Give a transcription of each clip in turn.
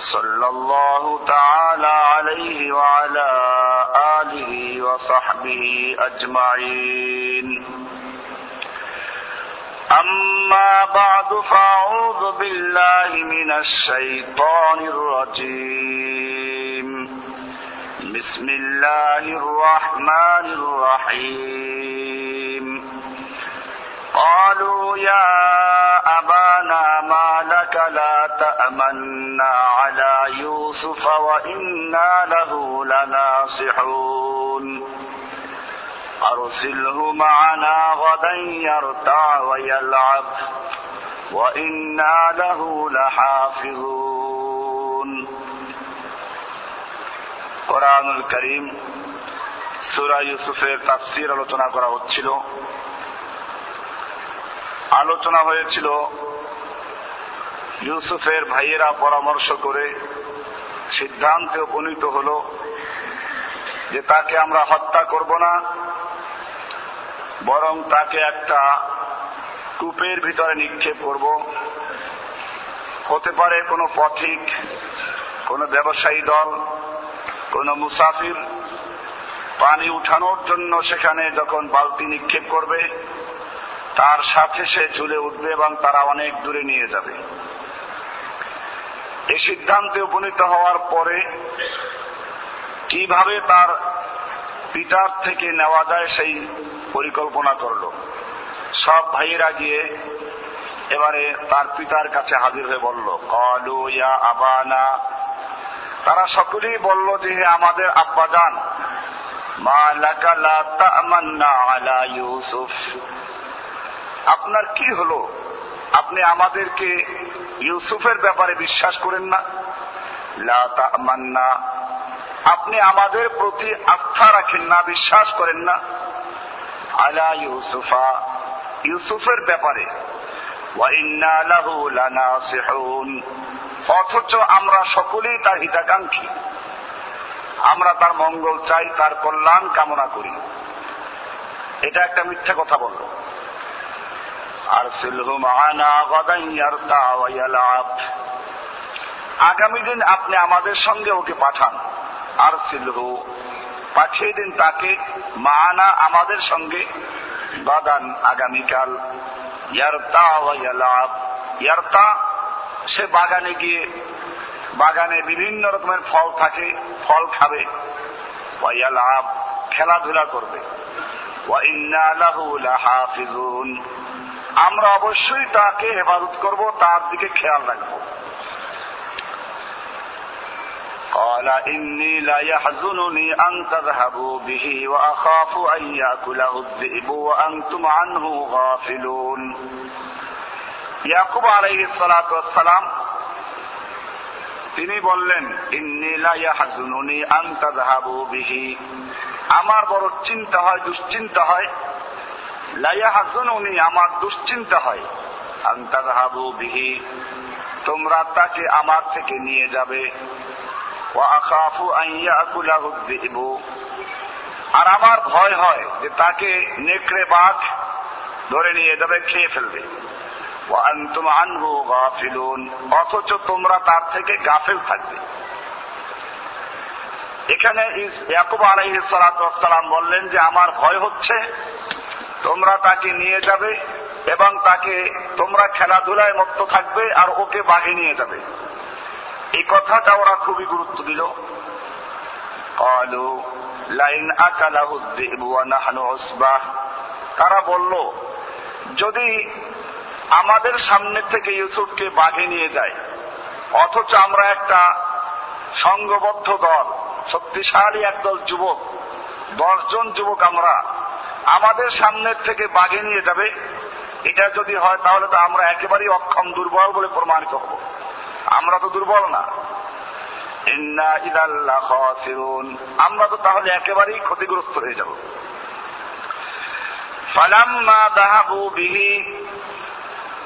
صلى الله تعالى عليه وعلى آله وصحبه أجمعين. أما بعد، فأعوذ بالله من الشيطان الرجيم. بسم الله الرحمن الرحيم. قالوا يا تأمنا على يوسف وإنا له لناصحون أرسله معنا غدا يرتع ويلعب وإنا له لحافظون কোরআনুল করিম সুরা ইউসুফের তাফসির আলোচনা করা হচ্ছিল আলোচনা হয়েছিল ইউসুফের ভাইয়েরা পরামর্শ করে সিদ্ধান্তে উপনীত হল যে তাকে আমরা হত্যা করব না, বরং তাকে একটা কূপের ভিতরে নিক্ষেপ করব। হতে পারে কোনো পথিক, কোনো ব্যবসায়ী দল, কোনো মুসাফির। পানি উঠানোর জন্য সেখানে যখন বালতি নিক্ষেপ করবে, তার সাথে সে ঝুলে উঠবে এবং তারা অনেক দূরে নিয়ে যাবে। এই সিদ্ধান্তে উপনীত হওয়ার পরে কীভাবে তার পিতার থেকে নেওয়া যায় সেই পরিকল্পনা করল। সব ভাইয়েরা গিয়ে এবারে তার পিতার কাছে হাজির হয়ে বলল, কলু ইয়া আবানা। তারা সকলেই বলল যে আমাদের আব্বা যান আপনার কি হলো? আপনি আমাদেরকে ইউসুফের ব্যাপারে বিশ্বাস করেন না। লামান্না আপনি আমাদের প্রতি আস্থা রাখেন না, বিশ্বাস করেন না। আলা ইউসুফা। ইউসুফের ব্যাপারে। অথচ আমরা সকলেই তার হিতাকাঙ্ক্ষী। আমরা তার মঙ্গল চাই, তার কল্যাণ কামনা করি। এটা একটা মিথ্যা কথা বলল। আগামী দিন আপনি আমাদের সঙ্গে ওকে পাঠান। আর সিলহু পাঠিয়ে দিন তাকে। মানা আমাদের সঙ্গে। বাদান আগামীকাল। ইয়ারতা ইয়ারতা সে বাগানে গিয়ে, বাগানে বিভিন্ন রকমের ফল থাকে, ফল খাবে। খেলাধুলা করবে। আমরা অবশ্যই তাকে হেফাজত করব তার দিকে খেয়াল রাখবো قال إني لا يحزنني أن تذهبوا به وأخاف أن يأكله الذئب وأنتم عنه غافلون ইয়াকুব আলাইহি সালাতু ওয়াসসালাম তিনি বললেন ইন্নী লা ইয়াহজুনুনি আন তাযহাবু বিহি আমার বড় চিন্তা হয় দুশ্চিন্তা হয় লাইয়াহাজুনি আমার দুশ্চিন্তা হয়। বিহি, তোমরা তাকে আমার থেকে নিয়ে যাবে। আর আমার ভয় হয় যে তাকে নেকড়ে বাঘ ধরে নিয়ে যাবে, খেয়ে ফেলবে। অথচ তোমরা তার থেকে গাফেল থাকবে। এখানে ইয়াকুব আলাইহ সালাম বললেন যে, আমার ভয় হচ্ছে তোমরা তাকে নিয়ে যাবে এবং তাকে তোমরা খেলাধুলায় মত থাকবে আর ওকে বাঘে নিয়ে যাবে। এই কথাটা ওরা খুবই গুরুত্ব দিল। লাইন তারা বলল, যদি আমাদের সামনে থেকে ইউসুফকে বাঘে নিয়ে যায়, অথচ আমরা একটা সংঘবদ্ধ দল, শক্তিশালী একদল যুবক, দশজন যুবক আমরা আমাদের সামনের থেকে বাঘে নিয়ে যাবে। এটা যদি হয়, তাহলে তো আমরা একেবারেই অক্ষম দুর্বল বলে প্রমাণিত হব। আমরা তো দুর্বল না। আমরা তো তাহলে একেবারেই ক্ষতিগ্রস্ত হয়ে যাব। ফালাম্মা দাহাবু বিহি।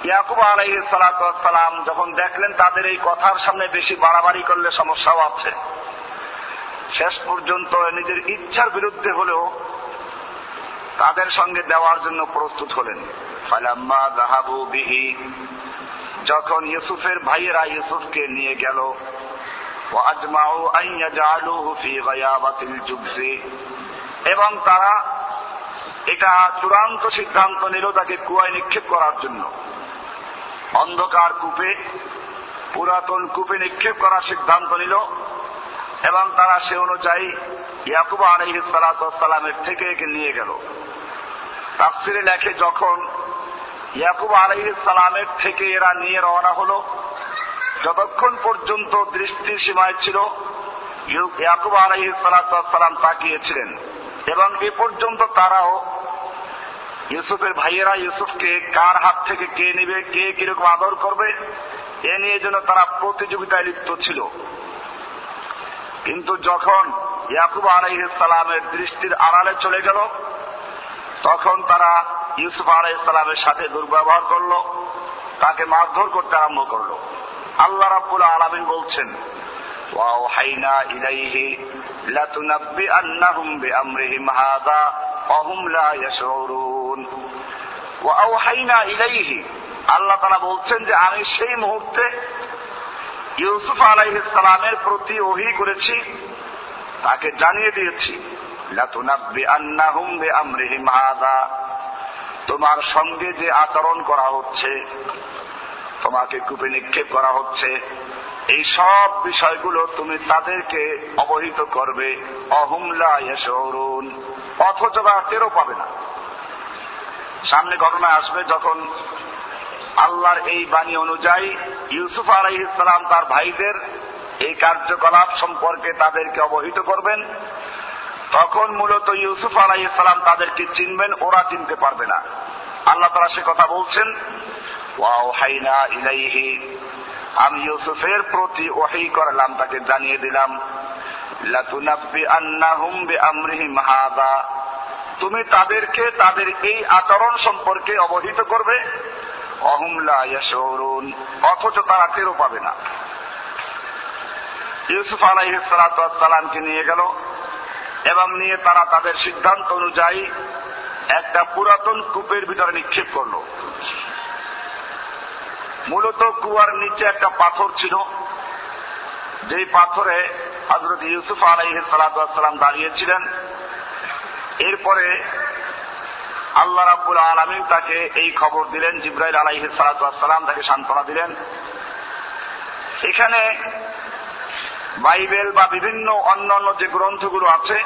ইয়াকুব আলাইহি সালাম যখন দেখলেন তাদের এই কথার সামনে বেশি বাড়াবাড়ি করলে সমস্যাও আছে। শেষ পর্যন্ত নিজের ইচ্ছার বিরুদ্ধে হলেও তাদের সঙ্গে দেওয়ার জন্য প্রস্তুত হলেন। যখন ইউসুফের ভাইয়েরা ইউসুফকে নিয়ে গেল এবং তারা এটা চূড়ান্ত সিদ্ধান্ত নিল তাকে কুয়ায় নিক্ষেপ করার জন্য। অন্ধকার কূপে, পুরাতন কূপে নিক্ষেপ করার সিদ্ধান্ত নিল এবং তারা সে অনুযায়ী ইয়াকুব আলহ সালামের থেকে একে নিয়ে গেল। তাফসিরে লেখে যখন ইয়াকুব আলহ সালামের থেকে এরা নিয়ে রওনা হলো, যতক্ষণ পর্যন্ত দৃষ্টির সীমায় ছিল ইয়াকুব আলহ সালাম তাকিয়েছিলেন। এবং এ পর্যন্ত তারাও ইউসুফের ভাইয়েরা ইউসুফকে কার হাত থেকে কে নিবে, কে কীরকম আদর করবে, এ নিয়ে যেন তারা প্রতিযোগিতায় লিপ্ত ছিল। কিন্তু যখন ইয়াকুব আলাইহ সালামের দৃষ্টির আড়ালে চলে গেল তখন তারা ইউসুফ আলাই ইসলামের সাথে দুর্ব্যবহার করল, তাকে মারধর করতে আরম্ভ করল। আল্লাহ রাব্বুল আলামিন বলছেন ইলাইহি ইলাইহি, আল্লাহ তারা বলছেন যে, আমি সেই মুহূর্তে ইউসুফ আলাইহিস প্রতি ওহী করেছি, তাকে জানিয়ে দিয়েছি। তোমার সঙ্গে যে আচরণ করা হচ্ছে, তোমাকে কূপে নিক্ষেপ করা হচ্ছে, এই সব বিষয়গুলো তুমি তাদেরকে অবহিত করবে। অহুমলা অরুণ অথচ বা টেরও পাবে না। সামনে ঘটনা আসবে যখন আল্লাহর এই বাণী অনুযায়ী ইউসুফ আলাই ইসলাম তার ভাইদের এই কার্যকলাপ সম্পর্কে তাদেরকে অবহিত করবেন। তখন মূলত ইউসুফ আলাই ইসলাম তাদেরকে চিনবেন, ওরা চিনতে পারবে না। আল্লাহ তারা সে কথা বলছেন ইলাইহি আমি ইউসুফের প্রতি ওহি করলাম, তাকে জানিয়ে দিলাম তুমি তাদেরকে তাদের এই আচরণ সম্পর্কে অবহিত করবে অহুমলা ইয়াশউরুন অথচ তারা টেরও পাবে না। ইউসুফ আলাইহিস সালামকে নিয়ে গেল এবং নিয়ে তারা তাদের সিদ্ধান্ত অনুযায়ী একটা পুরাতন কূপের ভিতরে নিক্ষেপ করল। মূলত কুয়ার নিচে একটা পাথর ছিল। যেই পাথরে হজরত ইউসুফ আলাইহ সালাম দাঁড়িয়েছিলেন। এরপরে আল্লাহ রাব্বুল আলমিন তাকে এই খবর দিলেন, জিব্রাইল আলাইহ সালাম তাকে সান্ত্বনা দিলেন। এখানে বাইবেল বা বিভিন্ন অন্য অন্য যে গ্রন্থগুলো আছে,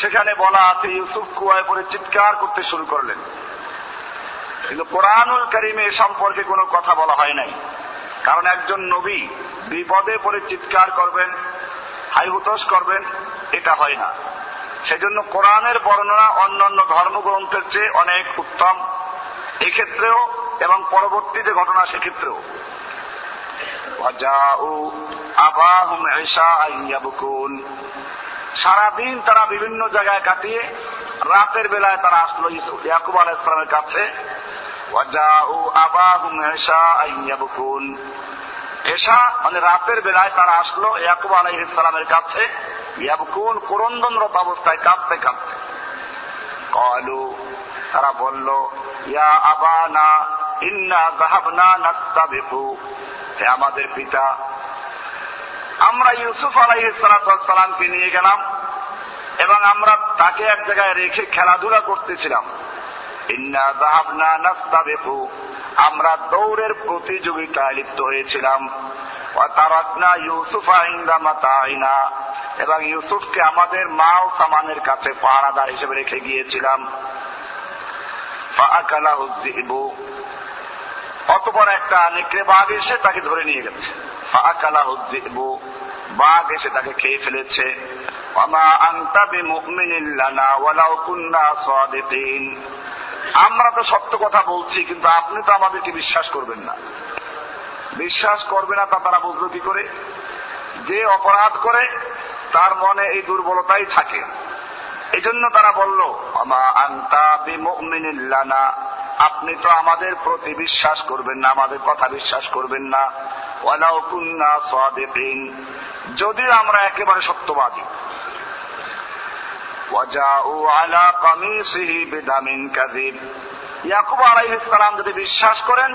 সেখানে বলা আছে ইউসুফ কুয়ায় পরে চিৎকার করতে শুরু করলেন। কিন্তু কোরআনুল করিমে এ সম্পর্কে কোনো কথা বলা হয় নাই। কারণ একজন নবী বিপদে পড়ে চিৎকার করবেন হাইহুতস করবেন, এটা হয় না। সেজন্য কোরআনের বর্ণনা অন্যান্য ধর্মগ্রন্থের চেয়ে অনেক উত্তম। এক্ষেত্রেও এবং পরবর্তী যে ঘটনা সেক্ষেত্রেও। সারাদিন তারা বিভিন্ন জায়গায় কাটিয়ে রাতের বেলায় তারা আসলো ইয়াকুব আলাহ ইসলামের কাছে এসা মানে রাতের বেলায় তারা আসলো ইয়াকুব আলাহ ইসলামের কাছে। ইয়াবকুন অবস্থায় কাঁদতে কাঁদতে। কলু তারা বলল, ইয়া ইন্না গাহাবনা হে আমাদের পিতা, আমরা ইউসুফ আলাহ সালামকে নিয়ে গেলাম এবং আমরা তাকে এক জায়গায় রেখে খেলাধুলা করতেছিলাম। আমরা দৌড়ের প্রতিযোগিতায় লিপ্ত হয়েছিলাম। তারাকনা ইউসুফ আইন্দা মাতা এবং ইউসুফকে আমাদের মা ও সামানের কাছে পাহারাদার হিসেবে রেখে গিয়েছিলাম। অতপর একটা নেকড়ে বাঘ এসে তাকে ধরে নিয়ে গেছে। বাঘ এসে তাকে খেয়ে ফেলেছে। আমরা তো সত্য কথা বলছি, কিন্তু আপনি তো আমাদেরকে বিশ্বাস করবেন না। বিশ্বাস করবে না তা তারা বুঝলো কি করে? যে অপরাধ করে, তার মনে এই দুর্বলতাই থাকে। এই জন্য তারা বলল আপনি তো আমাদের প্রতি বিশ্বাস করবেন না, আমাদের কথা বিশ্বাস করবেন না। যদিও আমরা একেবারে সত্যবাদী। ইয়াকুব যদি বিশ্বাস করেন,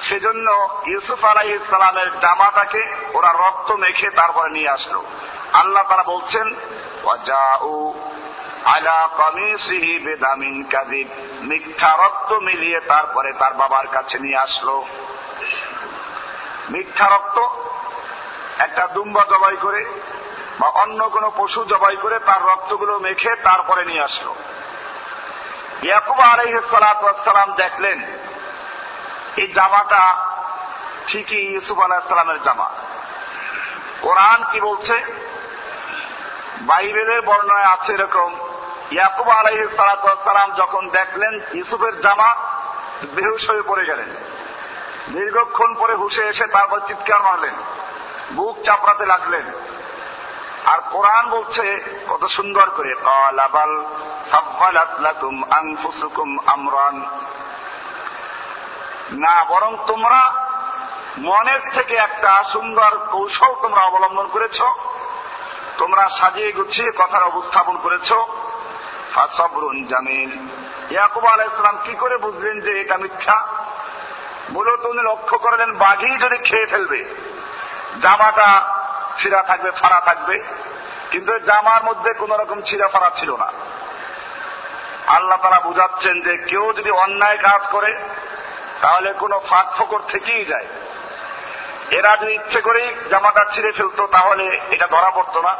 সেজন্য ইউসুফ আলাইহিসালামের জামাটাকে ওরা রক্ত মেখে তারপরে নিয়ে আসলো। আল্লাহ তারা বলছেন আলা কমিসিহি বেদামিন কাদিব। মিথ্যা রক্ত মিলিয়ে তারপরে তার বাবার কাছে নিয়ে আসলো। মিথ্যা রক্ত একটা দুম্বা জবাই করে বা অন্য কোনো পশু জবাই করে তার রক্তগুলো মেখে তারপরে নিয়ে আসলো। ইয়াকুব আলাইহ সালাম দেখলেন, এই জামাটা ঠিকই ইউসুফ আলাহিসাল্লামের জামা। কোরআন কি বলছে? বাইবেলের বর্ণায় আছে এরকম ইয়াকুব আলাইহ সালাম যখন দেখলেন, ইউসুফের জামা বেহুশ হয়ে পড়ে গেলেন। দীর্ঘক্ষণ পরে হুসে এসে তারপর চিৎকার মারলেন, বুক চাপড়াতে লাগলেন। আর কোরআন বলছে, কত সুন্দর করে কালাবাল আমরান। না, বরং তোমরা মনের থেকে একটা সুন্দর কৌশল তোমরা অবলম্বন করেছ, তোমরা সাজিয়ে গুছিয়ে কথার অবস্থাপন করেছ। ফাসবরুন জামিল ইয়াকুব আলাহ ইসলাম কি করে বুঝলেন যে এটা মিথ্যা? মূলত উনি লক্ষ্য করলেন বাঘি যদি খেয়ে ফেলবে, জামাটা ছিঁড়া থাকবে, ফাড়া থাকবে, কিন্তু জামার মধ্যে কোন রকম ছিঁড়া ফাড়া ছিল না। আল্লাহ তারা বুঝাচ্ছেন যে কেউ যদি অন্যায় কাজ করে, তাহলে কোনো ফাঁক ফকর থেকেই যায়। এরা যদি ইচ্ছে করেই জামাটা ছিঁড়ে ফেলতো, তাহলে এটা ধরা পড়তো না।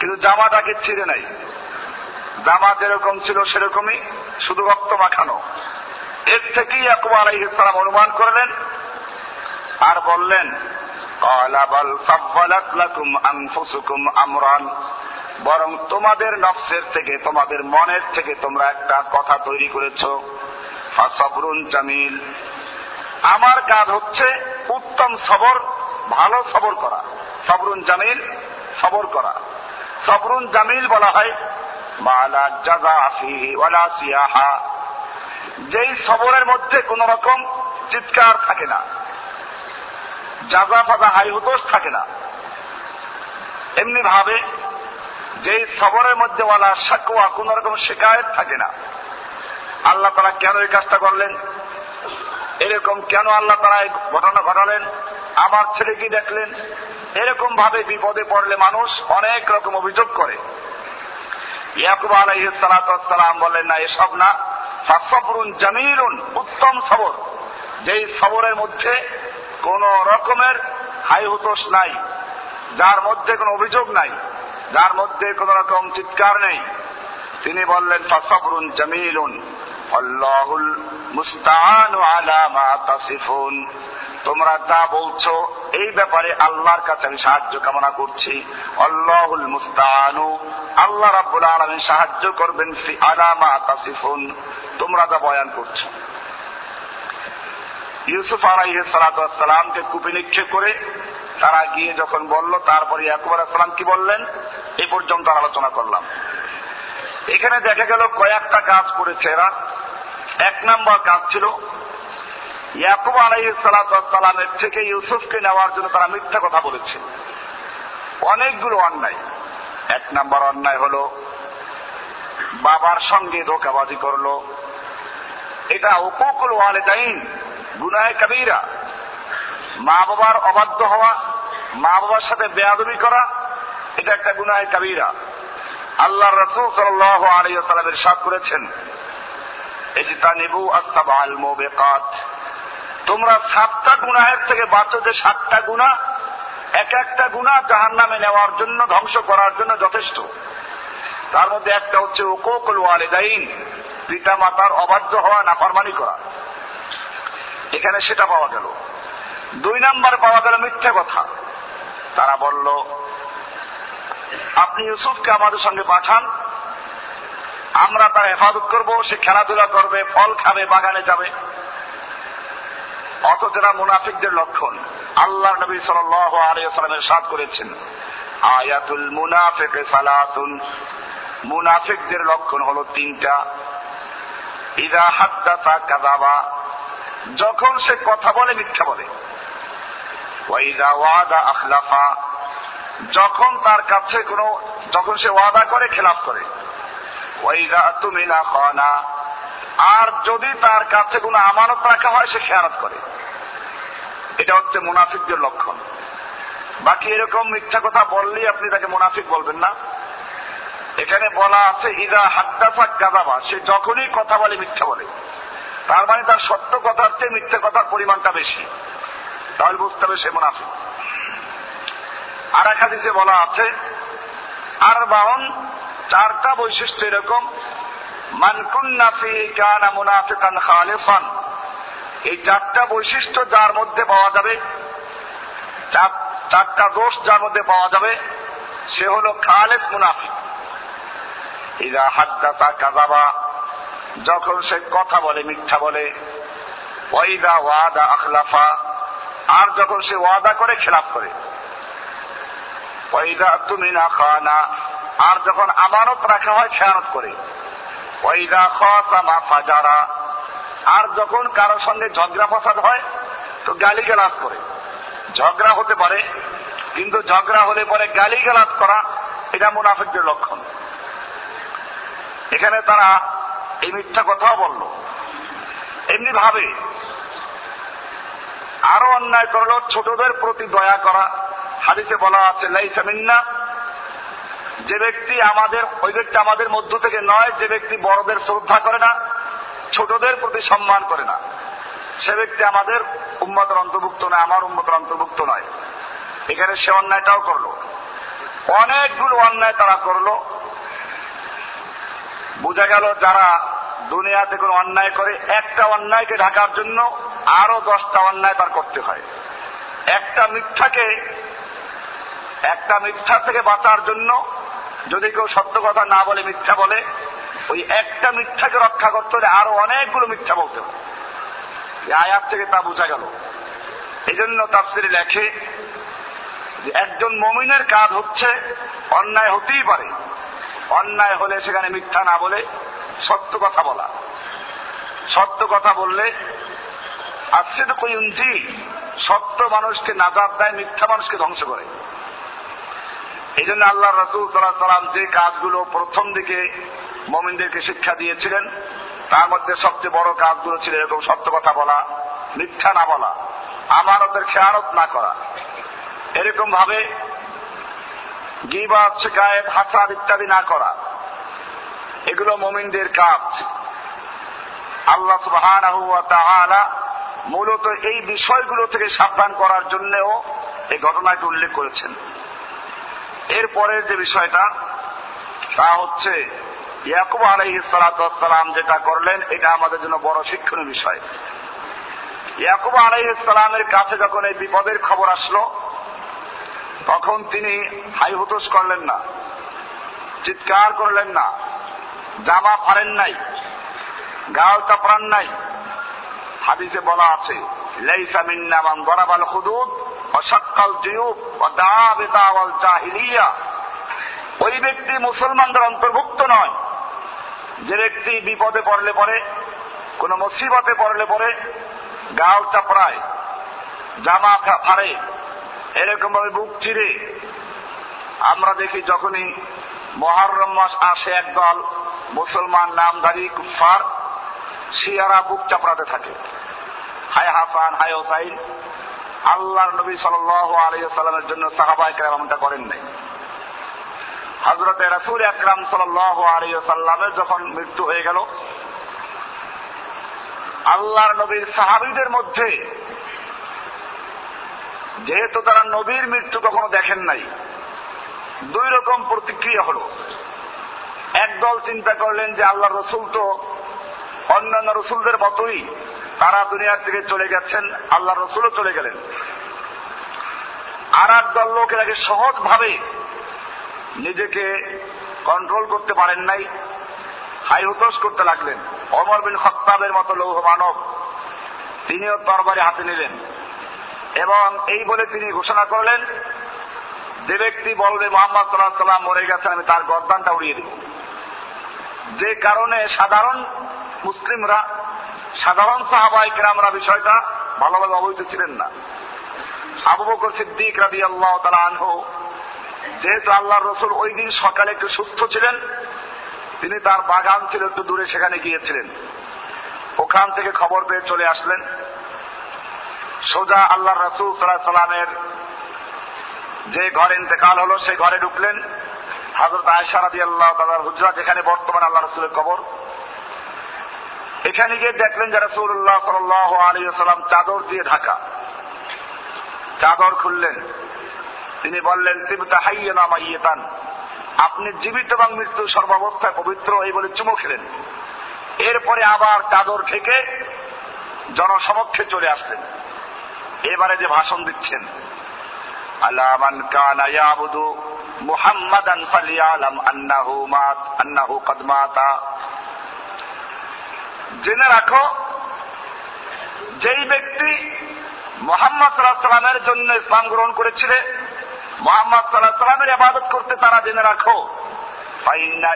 কিন্তু জামাটাকে ছিঁড়ে নাই। জামা যেরকম ছিল সেরকমই শুধু রক্ত মাখানো। এর থেকেই ইয়াকুব ইসলাম অনুমান করলেন আর বললেন বরং তোমাদের নফসের থেকে, তোমাদের মনের থেকে তোমরা একটা কথা তৈরি করেছ, ফাসবরুন জামিল। আমার কাজ হচ্ছে উত্তম সবর, ভালো সবর করা। সবরুন জামিল, সবর করা। সবরুন জামিল বলা হয় যেই সবরের মধ্যে কোন রকম চিৎকার থাকে না জাজা ফাজা হাই হুতোষ থাকে না এমনি ভাবে যেই সবরের মধ্যে ওয়ালা সাকুয়া কোন রকম শিকায়ত থাকে না, আল্লাহ তারা কেন এই কাজটা করলেন? এরকম কেন আল্লাহ তারা এই ঘটনা ঘটালেন? আমার ছেলে কি দেখলেন। এরকম ভাবে বিপদে পড়লে মানুষ অনেক রকম অভিযোগ করে। ইয়াকুব আলাইহ বলেন না, এসব না। ফাসবরুন জামিলুন, উত্তম সবর। যেই সবরের মধ্যে কোন রকমের হাই হুতোষ নাই, যার মধ্যে কোনো অভিযোগ নাই, যার মধ্যে কোন রকম চিৎকার নেই, তিনি বললেন ফাসবরুন জামিলুন, আল্লাহুল মুস্তাহানু আলা মা তাসিফুন। তোমরা যা বলছো, এই ব্যাপারে আল্লাহর কাছে আমি সাহায্য কামনা করছি। আল্লাহুল মুস্তাহানু, আল্লাহ রাব্বুল আলামিন সাহায্য করবেন ফি আলামা তাসিফুন। তোমরা যা বয়ান করছ। ইউসুফ আলাইহ সালাতামকে কুপি নিক্ষেপ করে তারা গিয়ে যখন বলল, তারপরে ইয়াকুব আলাহাম কি বললেন? এ পর্যন্ত আলোচনা করলাম। এখানে দেখা গেল কয়েকটা কাজ করেছে এরা। এক নম্বর কাজ ছিল ইয়াকুব আলাইহ সালাতামের থেকে ইউসুফকে নেওয়ার জন্য তারা মিথ্যা কথা বলেছে। অনেকগুলো অন্যায়। এক নম্বর অন্যায় হল, বাবার সঙ্গে ধোকাবাজি করল। এটা উপকুল ওয়ালেদাইন গুনায় কাবিরা। মা বাবার অবাধ্য হওয়া, মা বাবার সাথে বেয়াদবি করা, এটা একটা গুনায় কাবিরা। আল্লাহ রসুল সাল আলিয়াল্লামের সাথ করেছেন তোমরা সাতটা গুনাহের থেকে বাঁচো যে সাতটা গুণা এক একটা গুণা জাহান নামে নেওয়ার জন্য, ধ্বংস করার জন্য যথেষ্ট। তার মধ্যে একটা হচ্ছে ওকোকল ওয়ালেদাইন পিতা মাতার অবাধ্য হওয়া, নাফরমানি করা। এখানে সেটা পাওয়া গেল। দুই নাম্বার পাওয়া গেল মিথ্যা কথা। তারা বলল, আপনি ইউসুফকে আমাদের সঙ্গে পাঠান, আমরা তার হেফাজত করব, সে খেলাধুলা করবে, ফল খাবে, বাগানে যাবে। অথচ এরা মুনাফিকদের লক্ষণ। আল্লাহ নবী সাল আলিয়াল্লামের সাদ করেছেন। আয়াতুল মুনাফিক সালাতুন মুনাফিকদের লক্ষণ হলো তিনটা। ইদা হাদ্দাসা কাদাবা যখন সে কথা বলে, মিথ্যা বলে। ওয়াইদা ওয়াদা আখলাফা। যখন তার কাছে কোনো যখন সে ওয়াদা করে, খেলাফ করে। ওয়াইদা তুমিনা খানা। আর যদি তার কাছে কোনো আমানত রাখা হয়, সে খেয়ানত করে। এটা হচ্ছে মুনাফিকদের লক্ষণ। বাকি এরকম মিথ্যা কথা বললেই আপনি তাকে মুনাফিক বলবেন না। এখানে বলা আছে, ইদা হাদ্দাফা গাদাবা সে যখনই কথা বলে, মিথ্যা বলে। তার মানে তার সত্য কথার চেয়ে মিথ্যা কথার পরিমাণটা বেশি। তাহলে বুঝতে হবে সে মুনাফিক। আর এক হাদিসে বলা আছে আর বাহন চারটা বৈশিষ্ট্য এরকম মানকুন্নাফি কানা মুনাফিকান খালেফান এই চারটা বৈশিষ্ট্য যার মধ্যে পাওয়া যাবে চারটা দোষ যার মধ্যে পাওয়া যাবে, সে হল খালেফ মুনাফিক। ইদা হাদ্দাসা কাজাবা যখন সে কথা বলে, মিথ্যা বলে ওয়াইদা ওয়াদা আখলাফা, আর যখন সে ওয়াদা করে খেলাফ করে। ওয়াইদা তুমিনা খানা, আর যখন আমানত রাখা হয়, খেয়ানত করে। আর যখন কারও সঙ্গে ঝগড়া ফসাদ হয়, তো গালি গালাজ করে। ঝগড়া হতে পারে, কিন্তু ঝগড়া হলে পরে গালি গালাজ করা, এটা মুনাফিকদের লক্ষণ। এখানে তারা এই মিথ্যা কথাও বলল। এমনি ভাবে আরও অন্যায় করল ছোটদের প্রতি দয়া করা। হাদিসে বলা আছে লাইসামিন্না যে ব্যক্তি আমাদের, ওই ব্যক্তি আমাদের মধ্য থেকে নয়, যে ব্যক্তি বড়দের শ্রদ্ধা করে না, ছোটদের প্রতি সম্মান করে না। সে ব্যক্তি আমাদের উন্মতের অন্তর্ভুক্ত নয়, আমার উন্মতের অন্তর্ভুক্ত নয়। এখানে সে অন্যায়টাও করল। অনেকগুলো অন্যায় তারা করল। বোঝা গেল যারা দুনিয়াতে কোনো অন্যায় করে, একটা অন্যায়কে ঢাকার জন্য আরও দশটা অন্যায় তার করতে হয়। একটা মিথ্যাকে, একটা মিথ্যা থেকে বাঁচার জন্য যদি কেউ সত্য কথা না বলে, মিথ্যা বলে, ওই একটা মিথ্যাকে রক্ষা করতে হলে আরও অনেকগুলো মিথ্যা বলতে হবে। আয়াত থেকে তা বোঝা গেল। এই জন্য তাফসিরে লেখে যে একজন মমিনের কাজ হচ্ছে অন্যায় হতেই পারে। অন্যায় হলে সেখানে মিথ্যা না বলে সত্য কথা বলা। সত্য কথা বললে আসছে তো সত্য মানুষকে নাজাদ দেয়, মিথ্যা মানুষকে ধ্বংস করে। এই জন্য আল্লাহ রসুল সাল্লাহ সাল্লাম যে কাজগুলো প্রথম দিকে মমিনদেরকে শিক্ষা দিয়েছিলেন, তার মধ্যে সবচেয়ে বড় কাজগুলো ছিল এরকম সত্য কথা বলা, মিথ্যা না বলা, আমানতের খেয়ানত না করা। এরকম ভাবে গিবাদ, শিকায়ত, হাসাদ ইত্যাদি না করা, এগুলো মমিনদের কাজ। আল্লাহ সুবাহ মূলত এই বিষয়গুলো থেকে সাবধান করার জন্যও এই ঘটনাকে উল্লেখ করেছেন। এরপরের যে বিষয়টা, তা হচ্ছে, ইয়াকুব আলহি সালাতাম যেটা করলেন, এটা আমাদের জন্য বড় শিক্ষণীয় বিষয়। ইয়াকুব আলহি সালামের কাছে যখন এই বিপদের খবর আসলো, তখন তিনি হাই হুতোষ করলেন না, চিৎকার করলেন না, জামা ফারেন নাই গাও চাপড়ান নাই। হাদিসে বলা আছে, লাইসা মিন্না মান দরাবাল হুদুদ অসাক্কাল জিউব ও দা বেদাওয়াল জাহিলিয়া। ওই ব্যক্তি মুসলমানদের অন্তর্ভুক্ত নয়। যে ব্যক্তি বিপদে পড়লে পরে কোন মুসিবতে পড়লে পরে গাও চাপড়ায়, জামা ফাড়ে এরকম ভাবে বুক চিরে। আমরা দেখি যখনই মহারম মাস আসে একদল মুসলমান নামধারী কুফার শিয়ারা বুক চাপড়াতে থাকে। হায় হাসান, হায় হোসাইন আল্লাহর নবী সাল আলিয়াল্লামের জন্য সাহাবা একরাম এমনটা করেন নাই। হজরত রাসুল আকরাম সাল আলিয়াল্লামের যখন মৃত্যু হয়ে গেল, আল্লাহর নবীর সাহাবিদের মধ্যে, যেহেতু তারা নবীর মৃত্যু কখনো দেখেন নাই, দুই রকম প্রতিক্রিয়া হল। একদল চিন্তা করলেন যে আল্লাহ রসুল তো অন্যান্য রসুলদের মতোই তারা দুনিয়ার থেকে চলে গেছেন, আল্লাহ রসুলও চলে গেলেন। আর এক দল লোক এটাকে সহজভাবে নিজেকে কন্ট্রোল করতে পারেন নাই, হাই হুতোষ করতে লাগলেন। অমর বিন খত্তাবের মতো লৌহ মানব তিনিও তরবারি হাতে নিলেন এবং এই বলে তিনি ঘোষণা করলেন, যে ব্যক্তি বলবে মোহাম্মদ সাল্লাহ সাল্লাম মরে গেছেন, আমি তার গরদানটা উড়িয়ে দেব। যে কারণে সাধারণ মুসলিমরা সাধারণ সাহাবাই কেরামরা বিষয়টা ভালোভাবে অবহিত ছিলেন না। আবু বকর সিদ্দিক রাবি আল্লাহ তালা আনহু, যেহেতু আল্লাহ রসুল ওই দিন সকালে একটু সুস্থ ছিলেন, তিনি তার বাগান ছিল একটু দূরে, সেখানে গিয়েছিলেন। ওখান থেকে খবর পেয়ে চলে আসলেন। সোজা আল্লাহ রসুল সাল্লাহ সাল্লামের যে ঘরে ইন্তেকাল হলো, সেই ঘরে ঢুকলেন। হাজরত আয়সারাদি আল্লাহ তালার হুজরা, যেখানে বর্তমান আল্লাহ রসুলের কবর। এখানে গিয়ে দেখলেন যে রসুল্লাহ সাল আলী সাল্লাম চাদর দিয়ে ঢাকা। চাদর খুললেন। তিনি বললেন, তিবতা হাইয়েনা মাইয়েতান আপনি জীবিত এবং মৃত্যু সর্বাবস্থায় পবিত্র, এই বলে চুমো খেলেন। এরপরে আবার চাদর থেকে জনসমক্ষে চলে আসলেন। এবারে যে ভাষণ দিচ্ছেন আলামান কানা ইয়াবুদু মুহাম্মাদান ফালিয়ালাম আন্নাহু মাত, আন্নাহু কদ মাতা। জেনে রাখো, যেই ব্যক্তি মোহাম্মদ সাল্লাহ সাল্লামের জন্য ইসলাম গ্রহণ করেছিল, মোহাম্মদ সাল্লাহ সাল্লামের আবাদত করতে তারা জেনে রাখো, ফাইন্না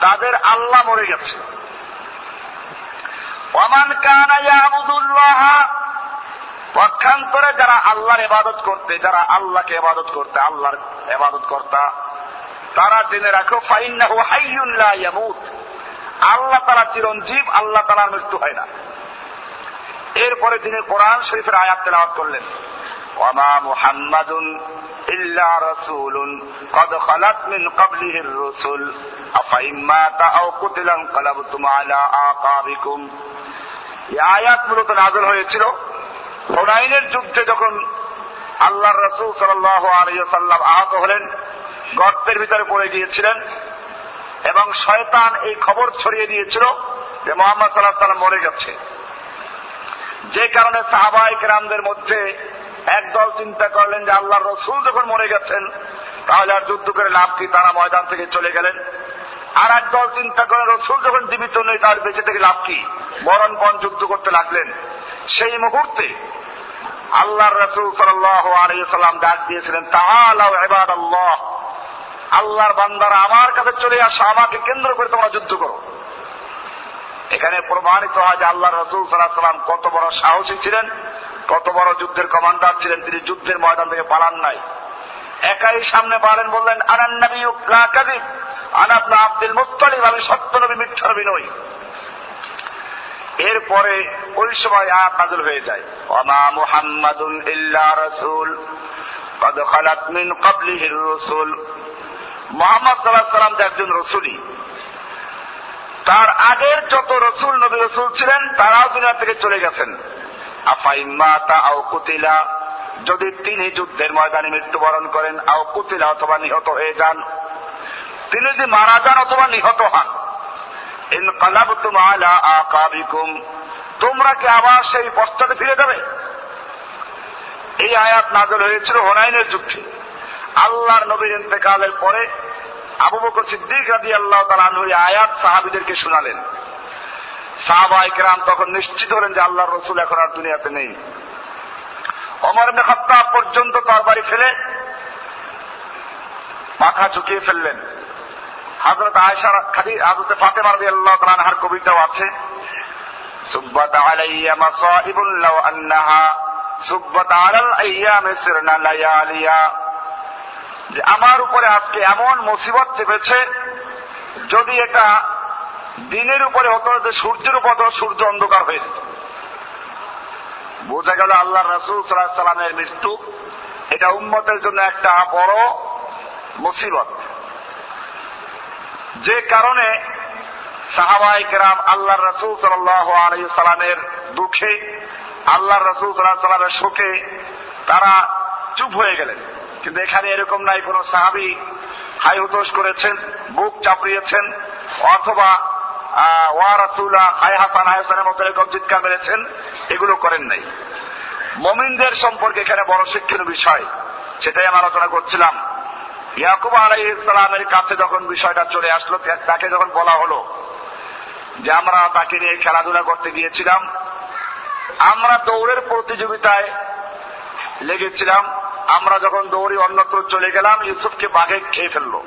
তাদের আল্লাহ মরে গেছে। ওমান কানা ইয়াবুদুল্লাহ, পক্ষান্তরে যারা আল্লাহর এবাদত করতে, যারা আল্লাহকে এবাদত করতে, আল্লাহর এবাদত কর্তা, তারা জেনে রাখো, ফাইন্নাহু হাইয়ুন লা ইয়ামুত। আল্লাহ তারা চিরঞ্জীব, আল্লাহ তালার মৃত্যু হয় না। এরপরে তিনি কোরআন শরীফের আয়াত তেলাওয়াত করলেন। মুহাম্মাদুন ইল্লা রাসূলুন কদ খালাত মিন ক্বাবলিহির রাসূল। আও কুতিলান আলা আকাবিকুম। এই আয়াত মূলত নাযিল হয়েছিল হুনাইনের যুদ্ধে যখন আল্লাহর রাসূল সাল্লাল্লাহু আলাইহি আহত হলেন, গর্তের ভিতরে পড়ে গিয়েছিলেন। এবং শয়তান এই খবর ছড়িয়ে দিয়েছিল যে মোহাম্মদ সাল্লাহ সাল্লাম মরে গেছে। যে কারণে সাহাবাহিক রামদের মধ্যে একদল চিন্তা করলেন যে আল্লাহ রসুল যখন মরে গেছেন, তাহলে আর যুদ্ধ করে লাভ কি? তারা ময়দান থেকে চলে গেলেন। আর এক দল চিন্তা করেন রসুল যখন জীবিত নেই তার বেঁচে থেকে লাভ কি? মরণপণ যুদ্ধ করতে লাগলেন। সেই মুহূর্তে আল্লাহ রসুল সাল্লাম ডাক দিয়েছিলেন তাহলে এবার আল্লাহ আল্লাহর বান্দারা আমার কাছে চলে আসা, আমাকে কেন্দ্র করে তোমরা যুদ্ধ করো। এখানে প্রমাণিত হয় যে আল্লাহ রসুল সাল্লাহ সাল্লাম কত বড় সাহসী ছিলেন, কত বড় যুদ্ধের কমান্ডার ছিলেন, তিনি যুদ্ধের ময়দান থেকে পালান নাই। একাই সামনে বাড়েন বললেন, আনান নবী কাদিব আনাবনা আব্দুল মুস্তালিম আমি সত্য নবী, মিথ্যা নবী নই। এরপরে ওই সময় আয়াত নাজুল হয়ে যায়। অমা মুহাম্মাদুন ইল্লা রসুল, কদ খালাত মিন ক্বাবলিহির রাসূল। মোহাম্মদ সাল্লাহ সাল্লাম যে একজন রসুলই, তার আগের যত রসুল, নবী রসুল ছিলেন, তারাও দুনিয়া থেকে চলে গেছেন। কুতিলা, যদি তিনি যুদ্ধের ময়দানে মৃত্যুবরণ করেন, আও কুতিলা অথবা নিহত হয়ে যান। তিনি যদি মারা যান অথবা নিহত হন তোমরা কি আবার সেই পশ্চাতে ফিরে যাবে? এই আয়াত নাজল হয়েছিল হোনাইনের যুদ্ধে। আল্লাহর নবীর ইন্তেকালের পরে আবু বকর সিদ্দিক রাজি আল্লাহ তালু আয়াত সাহাবিদেরকে শোনালেন। সাহাবাই কেরাম তখন নিশ্চিত হলেন যে আল্লাহর রসুল এখন আর দুনিয়াতে নেই। অমর খাত্তা পর্যন্ত তরবারি ফেলে মাথা ঝুঁকিয়ে ফেললেন। হাজরত আয়সা খাদি হাজরত ফাতে মারদি আল্লাহ তালানহার কবিতাও আছে, সুব্বাত আলাইয়া মাসাইবুল লাউ আন্নাহা, সুব্বাত আলাল আইয়ামে সিরনা লায়ালিয়া। যে আমার উপরে আজকে এমন মুসিবত চেপেছে, যদি এটা দিনের উপরে হতো যে সূর্যের উপর সূর্য অন্ধকার হয়ে যেত। বোঝা গেল আল্লাহ রসুল সাল্লাহ সাল্লামের মৃত্যু, এটা উন্মতের জন্য একটা বড় মুসিবত। যে কারণে সাহাবাই কেরাম আল্লাহ রসুল সাল্লাহ সাল্লামের দুঃখে আল্লাহ রসুল সাল্লামের শোকে তারা চুপ হয়ে গেলেন। কিন্তু এখানে এরকম নাই, কোন সাহাবি হাই হুতোষ করেছেন, বুক চাপড়িয়েছেন, অথবা ওয়া রাসুল্লাহ হাই হাসান, হাই হাসানের মতো এরকম চিৎকার এগুলো করেন নাই। মমিনদের সম্পর্কে এখানে বড় শিক্ষণীয় বিষয়, সেটাই আমি আলোচনা করছিলাম। ইয়াকুব আলাই কাছে যখন বিষয়টা চলে আসলো, তাকে যখন বলা হলো যে আমরা তাকে নিয়ে খেলাধুলা করতে গিয়েছিলাম, আমরা দৌড়ের প্রতিযোগিতায় লেগেছিলাম আমরা যখন দৌড়ি অন্যত্র চলে গেলাম, ইউসুফকে বাঘে খেয়ে ফেলল।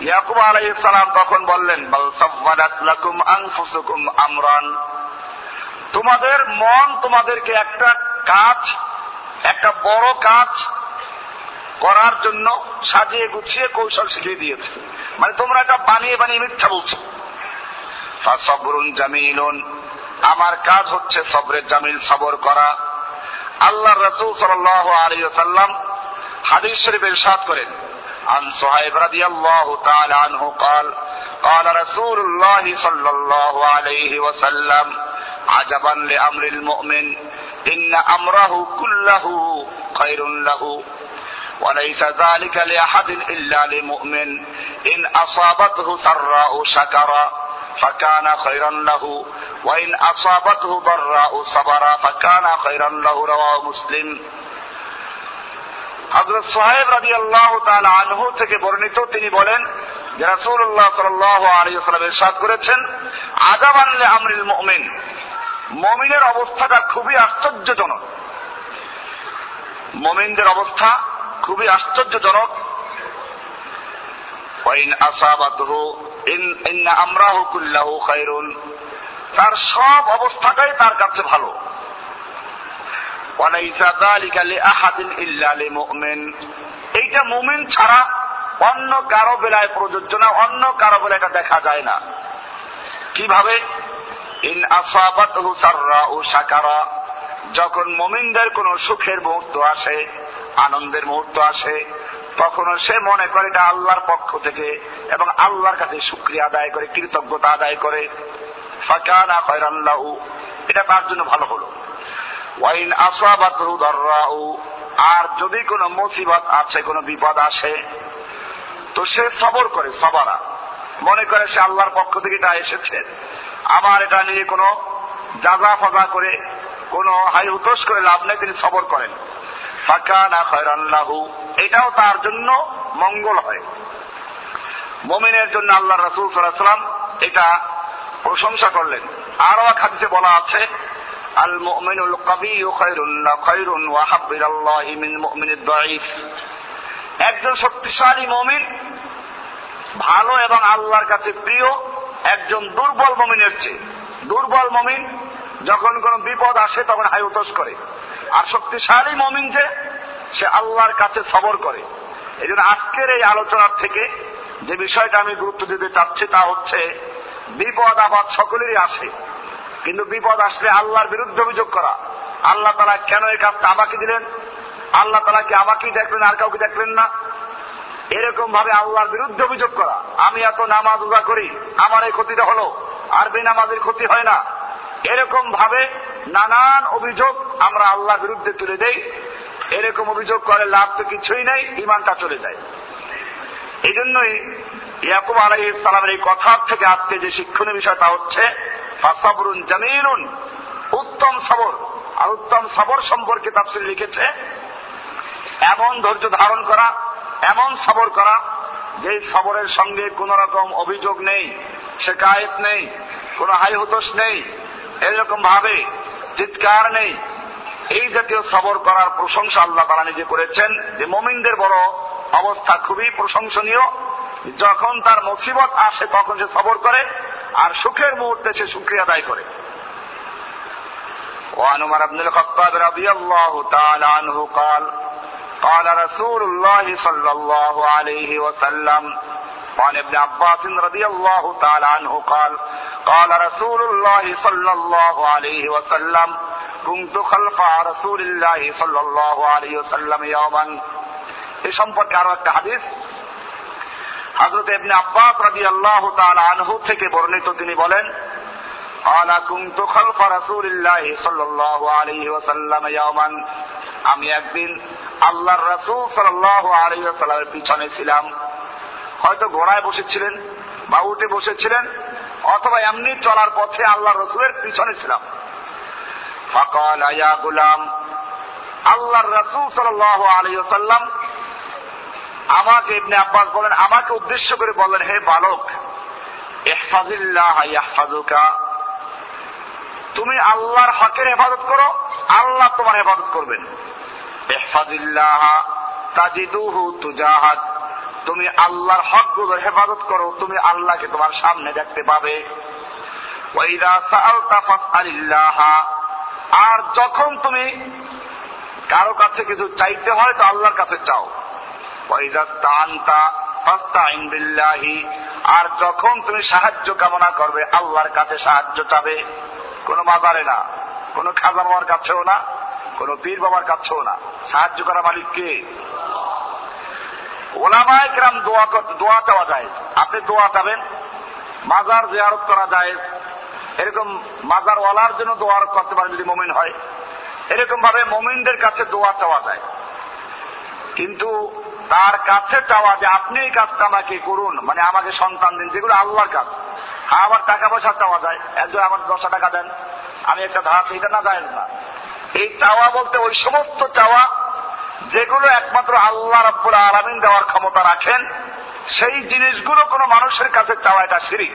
ইয়াকুব আলাই ইসলাম তখন বললেন আমরান। তোমাদের মন তোমাদেরকে একটা কাজ, একটা বড় কাজ করার জন্য সাজিয়ে গুছিয়ে কৌশল শিখিয়ে দিয়েছে। মানে তোমরা এটা বানিয়ে বানিয়ে মিথ্যা বলছো। সবরুন জামিলুন। আমার কাজ হচ্ছে সবরের জামিল সবর করা। আল্লাহ রসুল সাল আলী সাল্লাম হাদিস শরীফ ইরশাদ করেন عن صهيب رضي الله تعالى عنه قال قال رسول الله صلى الله عليه وسلم عجبا لأمر المؤمن إن أمره كله خير له وليس ذلك لأحد إلا لمؤمن إن أصابته سراء شكر فكان خيرا له وإن أصابته ضراء صبر فكان خيرا له رواه مسلم হজরত সোহেব রাজি আল্লাহ আনহু থেকে বর্ণিত তিনি বলেন যে রাসুল্লাহ সাল আলী সাল্লাম ইরশাদ করেছেন আজাব আনলে আমরিল মমিন মমিনের অবস্থাটা খুবই আশ্চর্যজনক মমিনদের অবস্থা খুবই আশ্চর্যজনক ওয়াইন আসাবাতহু তার সব অবস্থাটাই তার কাছে ভালো। এইটা মুমিন ছাড়া অন্য কারও বেলায় প্রযোজ্য না, অন্য কারও বেলায় এটা দেখা যায় না। কীভাবে? ইন শাকারা। যখন মুমিনদের কোন সুখের মুহূর্ত আসে, আনন্দের মুহূর্ত আসে তখন সে মনে করে এটা আল্লাহর পক্ষ থেকে এবং আল্লাহর কাছে শুক্রিয়া আদায় করে, কৃতজ্ঞতা আদায় করে। ফাকানা খয়রাল্লাহু এটা তার জন্য ভালো হলো? ওয়াইন আসাবাতহু দাররাউ আর যদি কোনো মুসিবত আছে, কোনো বিপদ আসে, তো সে সবর করে, সবারা। মনে করে সে আল্লাহর পক্ষ থেকে এটা এসেছে। আমার এটা নিয়ে কোনো জাজা ফাজা করে, কোন হাই উতোষ করে লাভ নেই, তিনি সবর করেন। খয়রাল্লাহু এটাও তার জন্য মঙ্গল হয়। মমিনের জন্য আল্লাহ রসুল সাল্লাম এটা প্রশংসা করলেন। আরও এক হাদিসে বলা আছে, আল মুমিনুল কাবিয়্যু খায়রুন খায়রুন ওয়া হাব্বিরাল্লাহি মিন মুমিনিদ দাঈফ। একজন শক্তিশালী মমিন ভালো এবং আল্লাহর কাছে প্রিয় একজন দুর্বল মমিনের চেয়ে। দুর্বল মমিন যখন কোন বিপদ আসে তখন হাই করে। আর শক্তিশালী মমিন যে, সে আল্লাহর কাছে সবর করে। এই জন্য আজকের এই আলোচনার থেকে যে বিষয়টা আমি গুরুত্ব দিতে চাচ্ছি তা হচ্ছে, বিপদ আবাদ সকলেরই আসে, কিন্তু বিপদ আসলে আল্লাহর বিরুদ্ধে অভিযোগ করা। আল্লাহ তারা কেন এই কাজটা আমাকে দিলেন? আল্লাহ তারা কি আমাকেই দেখলেন, আর কাউকে দেখলেন না? এরকম ভাবে আল্লাহর বিরুদ্ধে অভিযোগ করা। আমি এত নামাজ উজা করি, আমার এই ক্ষতিটা হলো, আর বেনামাজের ক্ষতি হয় না। এরকম ভাবে নানান অভিযোগ আমরা আল্লাহ বিরুদ্ধে তুলে দেই। এরকম অভিযোগ করে লাভ তো কিছুই নেই ইমানটা চলে যায়। এই জন্যই ইয়াকুব আলাই ইসলামের এই কথার থেকে আজকে যে শিক্ষণীয় বিষয় তা হচ্ছে উত্তম সবর। আর উত্তম সবর সম্পর্কে তাফসির লিখেছে, এমন ধৈর্য ধারণ করা, এমন সবর করা যে সবরের সঙ্গে কোন রকম অভিযোগ নেই, শেকায়ত নেই, কোন হাই হতোষ নেই, এরকম ভাবে চিৎকার নেই এই জাতীয় সবর করার প্রশংসা আল্লাহ তারা নিজে করেছেন যে মোমিনদের বড় অবস্থা খুবই প্রশংসনীয় যখন তার মুসিবত আসে তখন সে সবর করে আর সুখের মুহূর্তে সে সুক্রিয়া আদায় করে وعن عمر بن الخطاب رضي الله تعالى عنه قال قال رسول الله صلى الله عليه وسلم وعن ابن عباس رضي الله تعالى عنه قال قال رسول الله صلى الله عليه وسلم كنت خلف رسول الله صلى الله عليه وسلم يوما এ সম্পর্কে আরো একটা হাদিস হজরত ইবনে আব্বাস রাজি আল্লাহ আনহু থেকে বর্ণিত তিনি বলেন قال كنت خلف رسول الله صلى الله عليه وسلم يوما আমি একদিন আল্লাহর রসুল সাল্লাহ আলাইসাল্লামের পিছনে ছিলাম হয়তো ঘোড়ায় বসেছিলেন বা উঠে বসেছিলেন, অথবা এমনি চলার পথে আল্লাহ রসুলের পিছনে ছিলাম। ফকল, আয়া গুলাম, আল্লাহর রসুল সাল্লাহ আলাইসাল্লাম আমাকে ইবনে আব্বাস বলেন, আমাকে উদ্দেশ্য করে বলেন, হে বালক তুমি আল্লাহর হকের হেফাজত করো, আল্লাহ তোমার হেফাজত করবেন। ইহফাজিল্লাহ তাজিদুহু তুজাহাদ তুমি আল্লাহর হকগুলোর হেফাজত করো, তুমি আল্লাহকে তোমার সামনে দেখতে পাবে। আর যখন তুমি কারও কাছে কিছু চাইতে হয় তো আল্লাহর কাছে চাও। আর যখন তুমি সাহায্য কামনা করবে, আল্লাহর কাছে সাহায্য চাবে। কোনো মাজারে না, কোনো খাজা বাবার কাছেও না, কোনো পীর বাবার কাছেও না। সাহায্য করা মালিক কে? ওলামায় গ্রাম দোয়া দোয়া চাওয়া যায়। আপনি দোয়া চাবেন? মাজার জিয়ারত করা যায়। এরকম মাজার ওয়ালার জন্য দোয়া করতে পারেন যদি মমিন হয়। এরকম ভাবে মমিনদের কাছে দোয়া চাওয়া যায়। কিন্তু তার কাছে চাওয়া যে আপনি এই কাজটা আমাকে করুন মানে আমাকে সন্তান দিন, যেগুলো আল্লাহর কাজ। হ্যাঁ আমার টাকা পয়সা চাওয়া যায়। একজন আমার দশটা টাকা দেন, আমি একটা ধাপ এটা না, যায় না। এই চাওয়া বলতে ওই সমস্ত চাওয়া যেগুলো একমাত্র আল্লাহ রব্বুল আলমিন দেওয়ার ক্ষমতা রাখেন, সেই জিনিসগুলো কোনো মানুষের কাছে চাওয়া এটা সিঁড়ি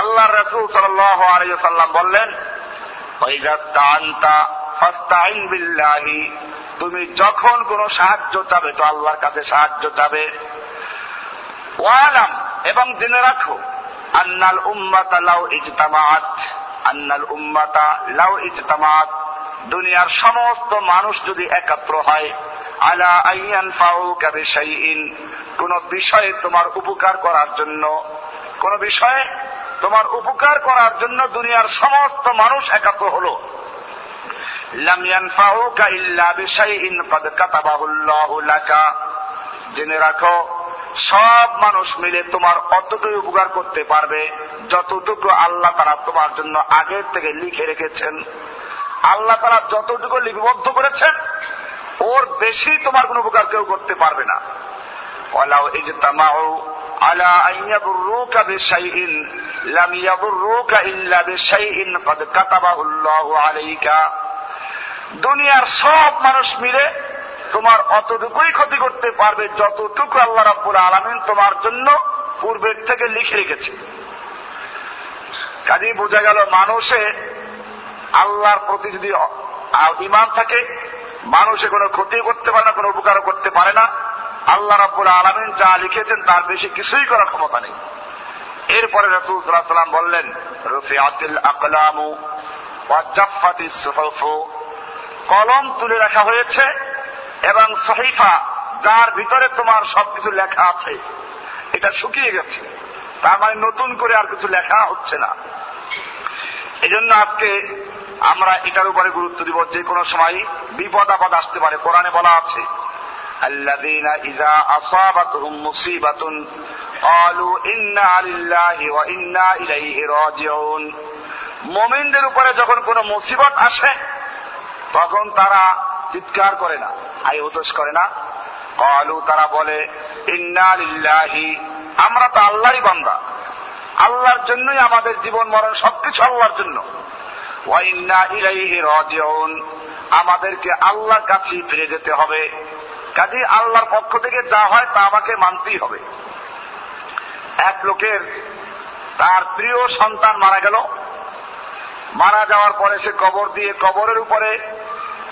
আল্লাহ রসুল সাল্লাম বললেন তুমি যখন কোনো সাহায্য চাবে, তো আল্লাহর কাছে সাহায্য চাবে। ওয়ালাম, এবং জেনে রাখো, আন্নাল উম্মাতা লাউ ইজতামাত আন্নাল উম্মাতা লাউ ইজতামাত দুনিয়ার সমস্ত মানুষ যদি একাত্র হয়, আলা আইয়ান ফাউকা বিশাইইন, কোন বিষয়ে তোমার উপকার করার জন্য, কোন বিষয়ে তোমার উপকার করার জন্য দুনিয়ার সমস্ত মানুষ একাত্র হলো। লাম ইয়ানফাউকা ইল্লা বিশাইইন ক্বাদ কাতাবাহুল্লাহু লাকা। জেনে রাখো, সব মানুষ মিলে তোমার অতটুকু উপকার করতে পারবে, যতটুকু আল্লাহ তারা তোমার জন্য আগের থেকে লিখে রেখেছেন। আল্লাহ তারা যতটুকু লিপিবদ্ধ করেছেন, ওর বেশি তোমার কোনো উপকার কেউ করতে পারবে না। ওয়ালাউ ইজতামাউ আলা আন ইয়াদুররুকা বিশাইইন, লাম ইয়াদুররুকা ইল্লা বিশাইইন ক্বাদ কাতাবাহু আল্লাহু আলাইকা। দুনিয়ার সব মানুষ মিলে তোমার অতটুকুই ক্ষতি করতে পারবে যতটুকু আল্লাহ রাব্বুল আলামিন তোমার জন্য পূর্বের থেকে লিখে রেখেছে। কাজেই বোঝা গেল মানুষে আল্লাহর প্রতি যদি ইমান থাকে, মানুষে কোনো ক্ষতি করতে পারে না, কোনো উপকারও করতে পারে না। আল্লাহ রাব্বুল আলমিন যা লিখেছেন তার বেশি কিছুই করার ক্ষমতা নেই। এরপরে রসুল সাল্লাম বললেন আতিল আকলামু ওয়াজাফাতি সুহফু। কলম তুলে রাখা হয়েছে এবং সহিফা, যার ভিতরে তোমার সবকিছু লেখা আছে। এটা শুকিয়ে গেছে। তার মানে নতুন করে আর কিছু লেখা হচ্ছে না। এজন্য আজকে আমরা এটার উপরে গুরুত্ব দিব যে কোনো সময় বিপদ আপদ আসতে পারে কোরআনে বলা আছে الذين إذا أصابتهم مصيبة قالوا إنا لله وإنا إليه راجعون মোমিনদের উপরে যখন কোনো মুসিবত আসে তখন তারা চিৎকার করে না আই উদোষ করে না কলু তারা বলে ইন্না লিল্লাহি আমরা তো আল্লাহরই বান্দা আল্লাহর জন্যই আমাদের জীবন মরণ সবকিছু আল্লাহর জন্য আমাদেরকে আল্লাহর কাছে ফিরে যেতে হবে। কাজে আল্লাহর পক্ষ থেকে যা হয় তা আমাকে মানতেই হবে। এক লোকের তার প্রিয় সন্তান মারা গেল। মারা যাওয়ার পরে সে কবর দিয়ে কবরের উপরে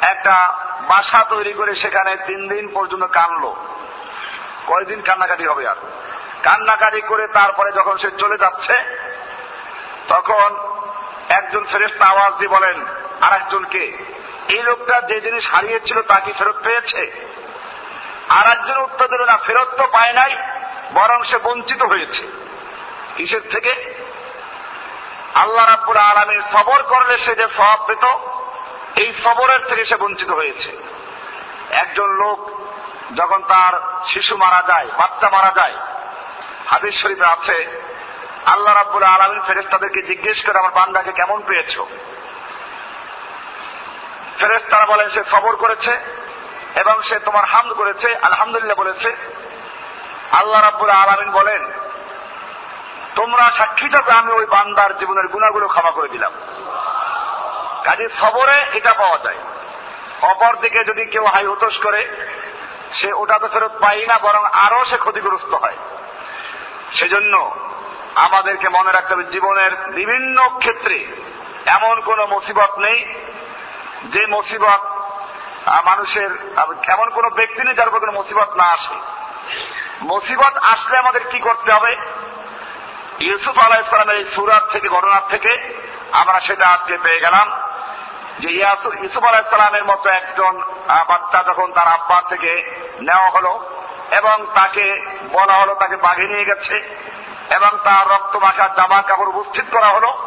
একটা বাসা তৈরি করে সেখানে তিন দিন পর্যন্ত কানলো। কয়দিন কান্নাকাটি হবে আর? কান্নাকাটি করে তারপরে যখন সে চলে যাচ্ছে, তখন একজন ফেরেস্তা আওয়াজ দিয়ে বলেন আর একজনকে এই লোকটা যে জিনিস হারিয়েছিল তা কি ফেরত পেয়েছে? আর একজন উত্তর দিল, না, ফেরত তো পায় নাই, বরং সে বঞ্চিত হয়েছে। কিসের থেকে? আল্লাহ রাব্বুল আলমীর সবর করলে সে যে সব পেত, এই সবরের থেকে সে বঞ্চিত হয়েছে। একজন লোক যখন তার শিশু মারা যায়, বাচ্চা মারা যায়, হাদিস শরীফে আছে আল্লাহ রাব্বুল আলমিন ফেরেস্তাদেরকে জিজ্ঞেস করে, আমার বান্দাকে কেমন পেয়েছ? ফেরেস্তারা বলেন, সে সবর করেছে এবং সে তোমার হামদ করেছে, আলহামদুলিল্লাহ বলেছে। আল্লাহ রাব্বুল আলমিন বলেন, তোমরা সাক্ষী থাকো, আমি ওই বান্দার জীবনের গুণাগুলো ক্ষমা করে দিলাম। কাজে সবরে এটা পাওয়া যায়। অপর দিকে যদি কেউ হাই হতোষ করে, সে ওটা তো ফেরত পাই না, বরং আরও সে ক্ষতিগ্রস্ত হয়। সেজন্য আমাদেরকে মনে রাখতে হবে, জীবনের বিভিন্ন ক্ষেত্রে এমন কোন মুসিবত নেই, যে মুসিবত মানুষের এমন কোন ব্যক্তি নেই যার উপর কোন মুসিবত না আসে। মুসিবত আসলে আমাদের কি করতে হবে? ইউসুফ আলাহ ইসলামের এই সুরাত থেকে, ঘটনার থেকে আমরা সেটা আজকে পেয়ে গেলাম, যে ইউসুফ আলাহিসাল্লামের মতো একজন বাচ্চা যখন তার আব্বার থেকে নেওয়া হলো এবং তাকে বলা হলো, তাকে বাঘে নিয়ে গেছে এবং তার রক্ত মাখা জামা কাপড় উপস্থিত করা হলো।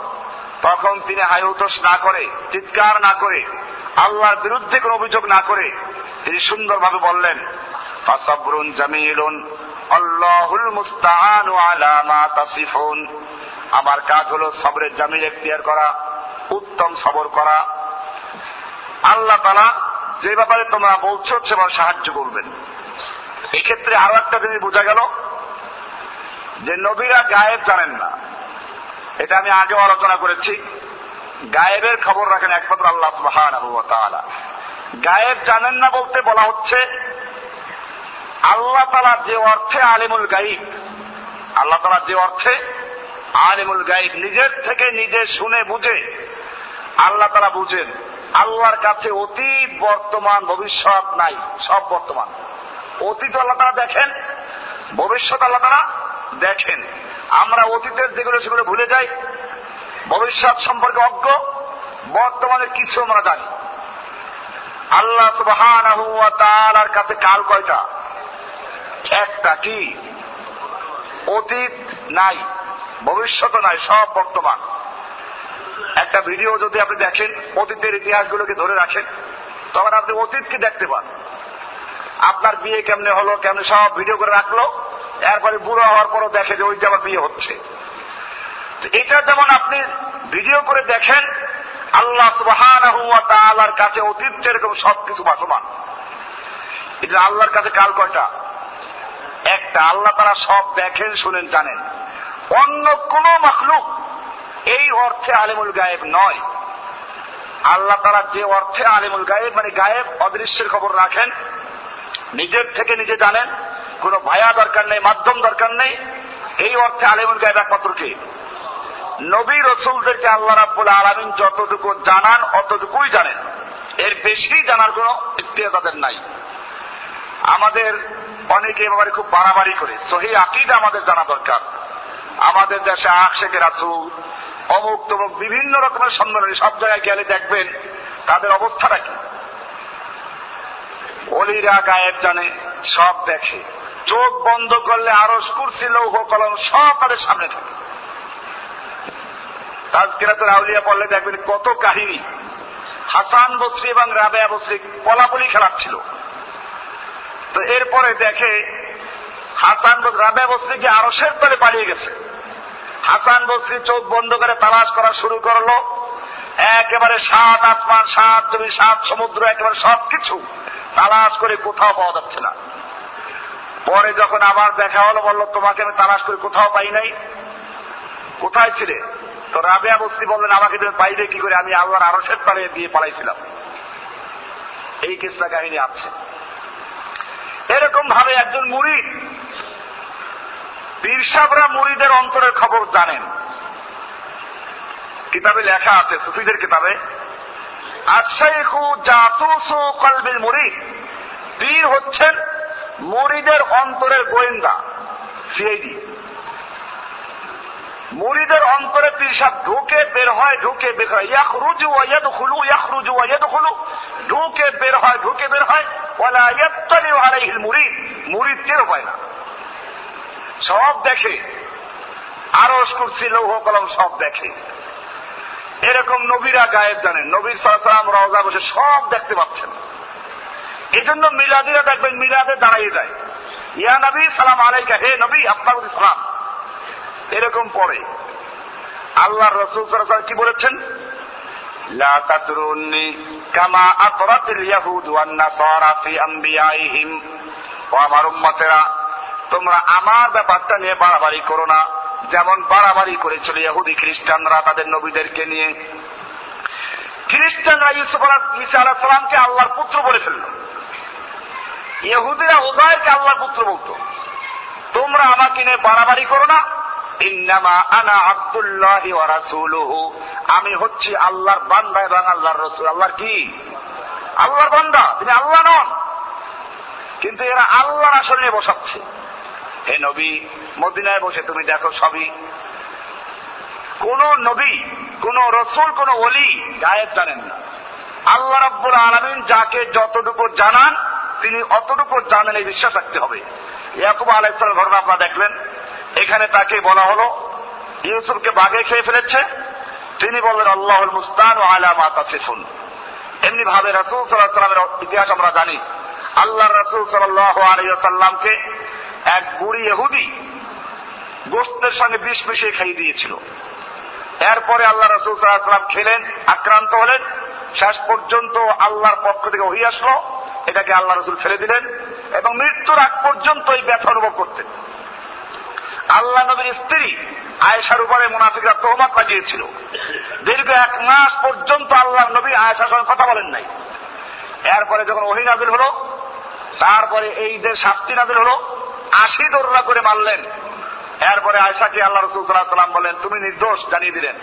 তখন তিনি হায়ুতোষ না করে, চিৎকার না করে, আল্লাহর বিরুদ্ধে কোন অভিযোগ না করে, তিনি সুন্দরভাবে বললেন, ফাসাবরুন জামিলুন, আল্লাহুল মুস্তাআন আলা মা তাসিফুন। আমার কাজ হলো সবরের জামিল এখতিয়ার করা, উত্তম সবর করা। আল্লাহ তালা যে ব্যাপারে তোমরা বলছো সেভাবে সাহায্য করবেন। এক্ষেত্রে আরও একটা জিনিস বোঝা গেল যে নবীরা গায়েব জানেন না। এটা আমি আগেও আলোচনা করেছি। গায়েবের খবর রাখেন একমাত্র আল্লাহ সুবাহান গায়েব জানেন না বলতে বলা হচ্ছে, আল্লাহ তালা যে অর্থে আলিমুল গাইব আল্লাহ তালা যে অর্থে আলিমুল গাইব নিজের থেকে নিজে শুনে বুঝে, আল্লাহ তারা বুঝেন, আল্লাহর কাছে অতীত, বর্তমান, ভবিষ্যৎ নাই, সব বর্তমান। অতীত আল্লাহ তারা দেখেন, ভবিষ্যৎ আল্লাহ তারা দেখেন, আমরা অতীতের যেগুলো, সেগুলো ভুলে যাই। ভবিষ্যৎ সম্পর্কে অজ্ঞ। বর্তমানের কিছু আমরা জানি। আল্লাহ সুবাহ কাছে কাল কয়টা? একটা কি? অতীত নাই, ভবিষ্যৎ নাই, সব বর্তমান। একটা ভিডিও যদি আপনি দেখেন, অতীতের ইতিহাসগুলোকে ধরে রাখেন, তখন আপনি অতীতকে দেখতে পান। আপনার বিয়ে কেমনে হলো, কেমনে সব ভিডিও করে রাখল এরপরে বুড়ো হওয়ার পরও দেখে যে ওই আমার বিয়ে হচ্ছে। এটা যেমন আপনি ভিডিও করে দেখেন, আল্লাহ সুবাহর কাছে অতীত এরকম সবকিছু বাসমান। এটা আল্লাহর কাছে কাল কয়টা? একটা। আল্লাহ তারা সব দেখেন, শুনেন, জানেন। অন্য কোন মখলুক এই অর্থে আলিমুল গায়েব নয়। আল্লাহ তারা যে অর্থে আলিমুল গায়েব মানে গায়েব অদৃশ্যের খবর রাখেন, নিজের থেকে নিজে জানেন কোন ভায়া দরকার নেই, মাধ্যম দরকার নেই। এই অর্থে আলিমুল গায়েব একমাত্র নবী রসুলদেরকে আল্লাহ রাব্বুল আলমিন যতটুকু জানান, অতটুকুই জানেন। এর বেশি জানার কোন ইতিহাস তাদের নাই। আমাদের অনেকে এবারে খুব বাড়াবাড়ি করে। সহি আকিদ আমাদের জানা দরকার। আমাদের দেশে আশেখের রাসুল, অমুক তমুক বিভিন্ন রকমের সম্মেলনে, সব জায়গায় গেলে দেখবেন তাদের অবস্থাটা কি। অলিরা গায়েব জানে, সব দেখে। চোখ বন্ধ করলে আরও কুরসি, লৌহ কলম সব তাদের সামনে থাকে। তাজকিরাতুল আউলিয়া পড়লে দেখবেন কত কাহিনী। হাসান বসরি এবং রাবেয়া বসরি পলাপলি খেলাচ্ছিল। তো এরপরে দেখে হাসান রাবেয়া বসরিকে আরসের তলে পালিয়ে গেছে? হাসান বসরি চোখ বন্ধ করে তালাশ করা শুরু করল। একেবারে সাত আসমান, সাত জমি, সাত সমুদ্র, একেবারে সবকিছু তালাশ করে কোথাও পাওয়া যাচ্ছে না। পরে যখন আবার দেখা হলো, বলল, তোমাকে আমি তালাশ করে, কোথাও পাই নাই। কোথায় ছিলে? তো রাবেয়া বস্তি বললেন, আমাকে তুমি পাইবে কি করে? আমি আল্লাহর আরসের তলে দিয়ে পালাইছিলাম। এই কিসা কাহিনী আছে। এরকম ভাবে একজন মুড়ি পীরসাবরা মুড়িদের অন্তরের খবর জানেন। কিতাবে লেখা আছে, সুফিদের কিতাবে আশাইখু জাতুসু কলবিল মুড়ি পীর হচ্ছেন মুড়িদের অন্তরের গোয়েন্দা সিআইডি মুড়িদের অন্তরে পিসাব ঢুকে বের হয়, ঢুকে বের হয়। ইয়াক রুজু ওয়াদ খুলু ইয়াক রুজু ওয়াদ খুলু ঢুকে বের হয়, ঢুকে বের হয়। ওয়ালা ইয়াত্তালি আলাইহিল মুরিদ। মুরিদ টের পায় না। সব দেখে। আরস কুরসি, লৌহ কলম সব দেখে। এরকম নবীরা গায়েব জানেন। নবীর সালাম রওজা বসে সব দেখতে পাচ্ছেন। এই জন্য মিলাদিরা দেখবেন মিলাদে দাঁড়িয়ে যায়। ইয়া নবী, সালাম আলাইকা, হে নবী আপনার সালাম এরকম পড়ে। আল্লাহ রসুল সাল্লাল্লাহু কি বলেছেন? কামা আতরাতিল তোমরা আমার ব্যাপারটা নিয়ে বাড়াবাড়ি করো না। যেমন বাড়াবাড়ি করেছিল ইহুদি খ্রিস্টানরা তাদের নবীদেরকে নিয়ে। খ্রিস্টানরা ইউসুফ ইসা আলাহ সালামকে আল্লাহর পুত্র বলে ফেলল। ইহুদিরা উদয়কে আল্লাহর পুত্র বলতো। তোমরা আমাকে নিয়ে বাড়াবাড়ি করো না। আমি হচ্ছি আল্লাহর বান্দা এবং আল্লাহর রসুল। আল্লাহর কি? আল্লাহর বান্দা। তিনি আল্লাহ নন। কিন্তু এরা আল্লাহর আসলে বসাচ্ছে। হে নবী, মদিনায় বসে তুমি দেখো সবই কোন নবী, কোন রসুল, কোন অলি গায়েব জানেন না। আল্লাহ রাব্বুল আলমিন যাকে যতটুকু জানান তিনি অতটুকু জানেন এই বিশ্বাস রাখতে হবে। ইয়াকুব আলাইসালাম ঘটনা আপনারা দেখলেন। এখানে তাকে বলা হলো, ইউসুফকে বাঘে খেয়ে ফেলেছে। তিনি বললেন, আল্লাহুল মুস্তান ও আলা মাতা সিফুন এমনি ভাবে রাসুল সাল্লাহ সাল্লামের ইতিহাস আমরা জানি। আল্লাহ রাসুল সাল্লাহ আলাইসাল্লামকে এক বুড়ি এহুদি গোস্তের সঙ্গে বিষ মিশিয়ে খাইয়ে দিয়েছিল। এরপরে আল্লাহ রসুল সাল্লাম খেলেন, আক্রান্ত হলেন। শেষ পর্যন্ত আল্লাহর পক্ষ থেকে ওহি আসলো। এটাকে আল্লাহ রসুল ফেলে দিলেন এবং মৃত্যুর আগ পর্যন্ত এই ব্যথা অনুভব করতেন। আল্লাহ নবীর স্ত্রী আয়েশার উপরে মুনাফিকরা তহমত লাগিয়েছিল দীর্ঘ এক মাস পর্যন্ত আল্লাহ নবী আয়েশার সঙ্গে কথা বলেন নাই। এরপরে যখন ওহি নাজিল হলো, তারপরে এই যে শাস্তি নাজিল হলো, আশি দৌড়া করে মারলেন। এরপরে আয়সাকে আল্লাহ রসুল সাল্লাহ সাল্লাম বলেন, তুমি নির্দোষ জানিয়ে দিলেন।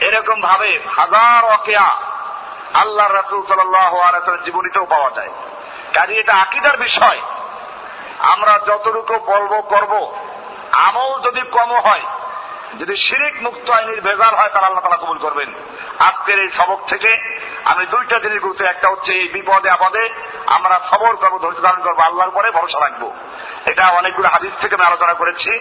এরকম ভাবে হাজার অকেয়া আল্লাহ রসুল সাল্লাহ জীবনীতেও পাওয়া যায়। কাজে এটা আকিদার বিষয়। আমরা যতটুকু বলব, করব, আমল যদি কম হয়, যদি শিরিক মুক্ত আইনের ভেজাল হয়, তাহলে আল্লাহ তালা কবুল করবেন। আজকের এই সবক থেকে আমি দুইটা জিনিস গুরুত্ব, একটা হচ্ছে এই বিপদে আপদে আমরা সবর করব, ধৈর্য ধারণ করব, আল্লাহর পরে ভরসা রাখব। এটা অনেকগুলো হাদিস থেকে আমি আলোচনা করেছি।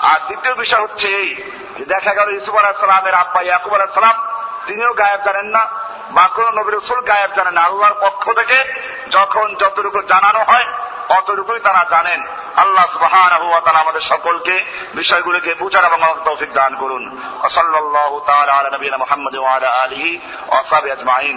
আর দ্বিতীয় বিষয় হচ্ছে এই দেখা গেল ইসুফ আলাহিসামের আব্বা ইয়াকুব আলাহিসাম তিনিও গায়েব জানেন না। বা নবীর রসুল গায়েব জানেন আল্লাহর পক্ষ থেকে যখন যতটুকু জানানো হয়, অতটুকুই তারা জানেন। আল্লাহ সুবহান আমাদের সকলকে বিষয়গুলিকে বুঝার এবং তৌফিক দান করুন। ওসল্লাহ তাআলা আলী মোহাম্মদ আলহি সাহবিহি আজমাইন।